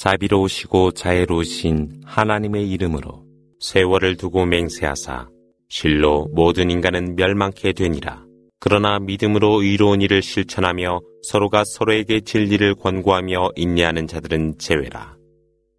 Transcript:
자비로우시고 자애로우신 하나님의 이름으로 세월을 두고 맹세하사 실로 모든 인간은 멸망케 되니라. 그러나 믿음으로 의로운 일을 실천하며 서로가 서로에게 진리를 권고하며 인내하는 자들은 제외라.